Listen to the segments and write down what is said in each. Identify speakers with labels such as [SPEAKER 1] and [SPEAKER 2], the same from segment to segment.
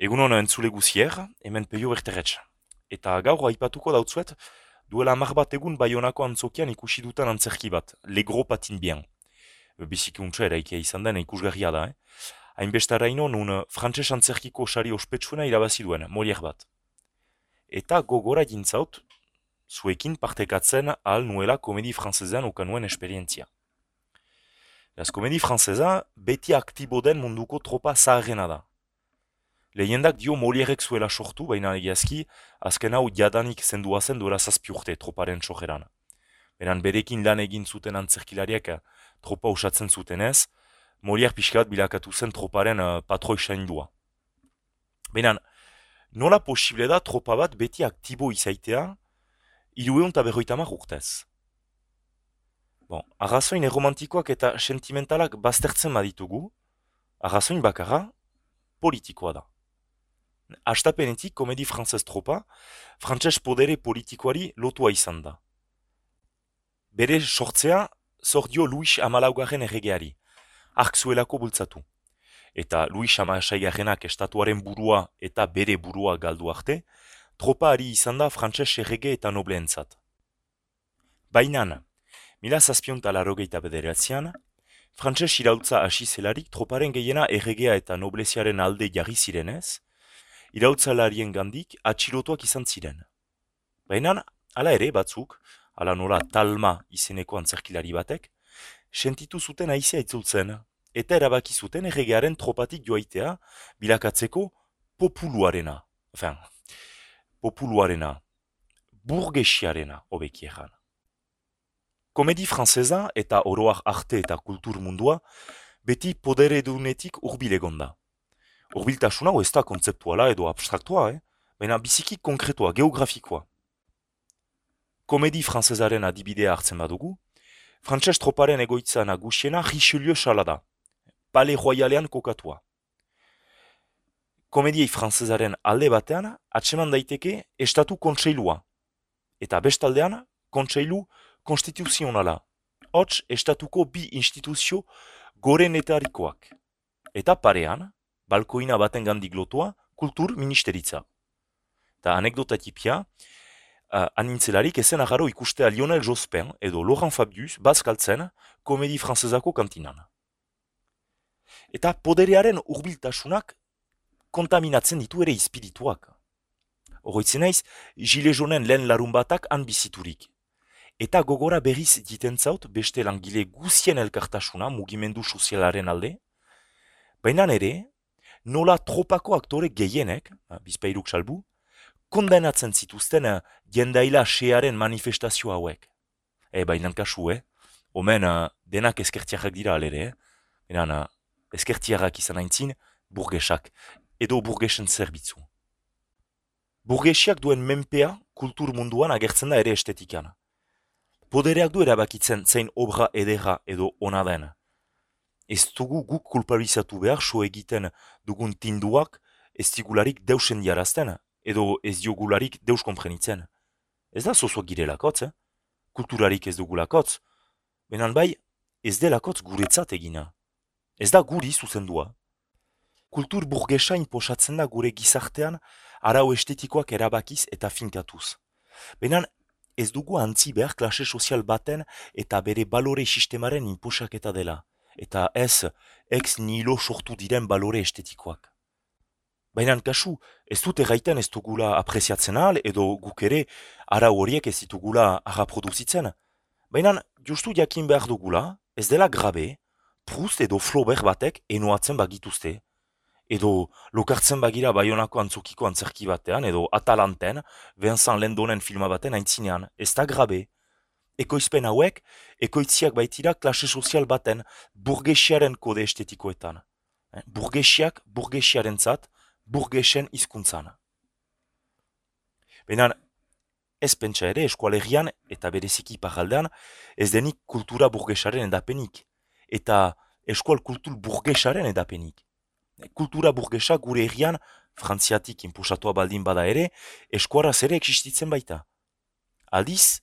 [SPEAKER 1] Egun hona entzule guzier, hemen peio berterretx. Eta gaur aipatuko dautzuet, duela mar bat egun baionako antzokian ikusi dutan antzerki bat, Legro Patin Bien. Biziki untsa eraikia izan den ikusgarria da, eh? Hainbesta raino nun frantses antzerkiko sari ospetsuna irabazi duen, morier bat. Eta gogora jintzaut, zuekin partekatzen ahal nuela komedi frantzezean ukanuen esperientzia. Beraz, komedi frantzeza beti aktibo den munduko tropa zaharrena da. Lehendak dio Molierek zuela sortu, baina egiazki, azken hau jadanik zendua zen duela zazpi urte troparen sojeran. Beran berekin lan egin zuten antzerkilariak eh, tropa usatzen zuten ez, Molier pixkat bilakatu zen troparen uh, patroi saindua. Beran, nola posible da tropa bat beti aktibo izaitea, irueun eta berroita urtez. Bon, arrazoin erromantikoak eta sentimentalak baztertzen baditugu, arrazoin bakarra politikoa da. Astapenetik komedi frantzez tropa, frantzes podere politikoari lotua izan da. Bere sortzea, zordio Luis Amalaugarren erregeari, ark zuelako bultzatu. Eta Luis Amasaigarrenak estatuaren burua eta bere burua galdu arte, tropa ari izan da frantzes errege eta nobleentzat. Bainan, mila zazpion talarrogeita bederatzean, frantses irautza hasi zelarik troparen gehiena erregea eta nobleziaren alde jarri zirenez, irautzalarien gandik atxilotuak izan ziren. Baina, hala ere batzuk, ala nola talma izeneko antzerkilari batek, sentitu zuten aizea itzultzen, eta erabaki zuten erregearen tropatik joaitea bilakatzeko populuarena. Enfin, populuarena, burgesiarena, obeki egan. Komedi franzeza eta oroak arte eta kultur mundua beti podere dunetik urbilegonda. Urbiltasuna ez da kontzeptuala edo abstraktua, eh? baina biziki konkretua, geografikoa. Komedi franzezaren adibidea hartzen badugu, frantses troparen egoitza nagusiena Richelieu xala da, pale royalean kokatua. Komediei franzezaren alde batean atseman daiteke estatu kontseilua, eta bestaldean kontseilu konstituzionala, hots estatuko bi instituzio gorenetarikoak. Eta parean, balkoina baten gandik lotua, kultur ministeritza. Ta anekdota tipia, uh, anintzelarik ezen agaro ikustea Lionel Jospin edo Laurent Fabius bazkaltzen komedi franzezako kantinan. Eta poderearen urbiltasunak kontaminatzen ditu ere izpirituak. Horroitzen naiz, gile jonen lehen larun batak han biziturik. Eta gogora berriz ditentzaut beste langile guzien elkartasuna mugimendu sozialaren alde, baina ere, nola tropako aktore gehienek, bizpairuk salbu, kondenatzen zituzten jendaila xearen manifestazio hauek. E, bainan kasu, eh? Omen, denak eskertiarrak dira alere, eh? Benan, uh, eskertiarrak izan aintzin, burgesak, edo burgesen zerbitzu. Burgesiak duen menpea kultur munduan agertzen da ere estetikan. Podereak du erabakitzen zein obra edera edo ona den ez dugu guk kulpabilizatu behar so egiten dugun tinduak ez digularik deusen jarazten, edo ez diogularik deus komprenitzen. Ez da zozo girelakotz, eh? kulturarik ez dugulakotz, benan bai ez delakotz guretzat egina. Ez da guri zuzendua. Kultur burgesa inposatzen da gure gizartean arau estetikoak erabakiz eta finkatuz. Benan ez dugu antzi behar klase sozial baten eta bere balore sistemaren inposaketa dela eta ez ex nilo sortu diren balore estetikoak. Baina kasu, ez dute gaiten ez dugula apreziatzen al, edo guk ere ara horiek ez ditugula ara produzitzen. Baina justu jakin behar dugula, ez dela grabe, Proust edo Flaubert batek enoatzen bagituzte, edo lokartzen bagira baionako antzukiko antzerki batean, edo Atalanten, Vincent Lendonen filma baten aintzinean, ez da grabe, ekoizpen hauek, ekoitziak baitira klase sozial baten burgesiaren kode estetikoetan. Eh, burgesiak burgesiaren zat, burgesen izkuntzan. Benan, ez pentsa ere eskualerian eta bereziki paraldean ez denik kultura burgesaren edapenik, eta eskual kultur burgesaren edapenik. Eh, kultura burgesa gure errian, frantziatik inpusatua baldin bada ere, eskuaraz ere existitzen baita. Aldiz,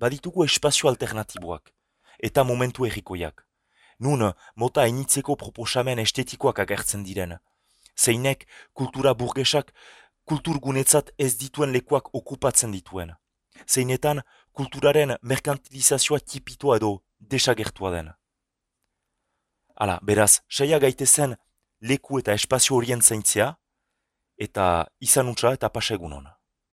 [SPEAKER 1] baditugu espazio alternatiboak eta momentu errikoiak. Nun, mota initzeko proposamen estetikoak agertzen diren. zeinek kultura burgesak kulturgunetzat ez dituen lekuak okupatzen dituen. Zeinetan kulturaren merkantilizazioa tipitoa edo desagertua den. Hala, beraz, saia gaitezen leku eta espazio horien zaintzea, eta izan utza eta pasegun hona.